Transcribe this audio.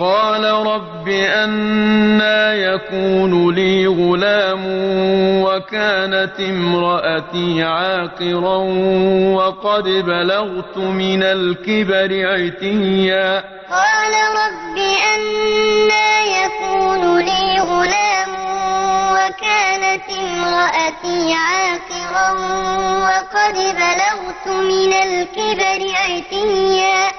قَالَ رَبِّ أنا يَكُونُ لِي غُلَامٌ وَكَانَتِ امْرَأَتِي عَاقِرًا وَقَدْ بَلَغْتُ مِنَ الْكِبَرِ عِتِيًّا. قَالَ رَبِّ أنا يَكُونُ لِي غُلَامٌ وَكَانَتِ امْرَأَتِي عَاقِرًا وَقَدْ بَلَغْتُ مِنَ الْكِبَرِ عِتِيًّا.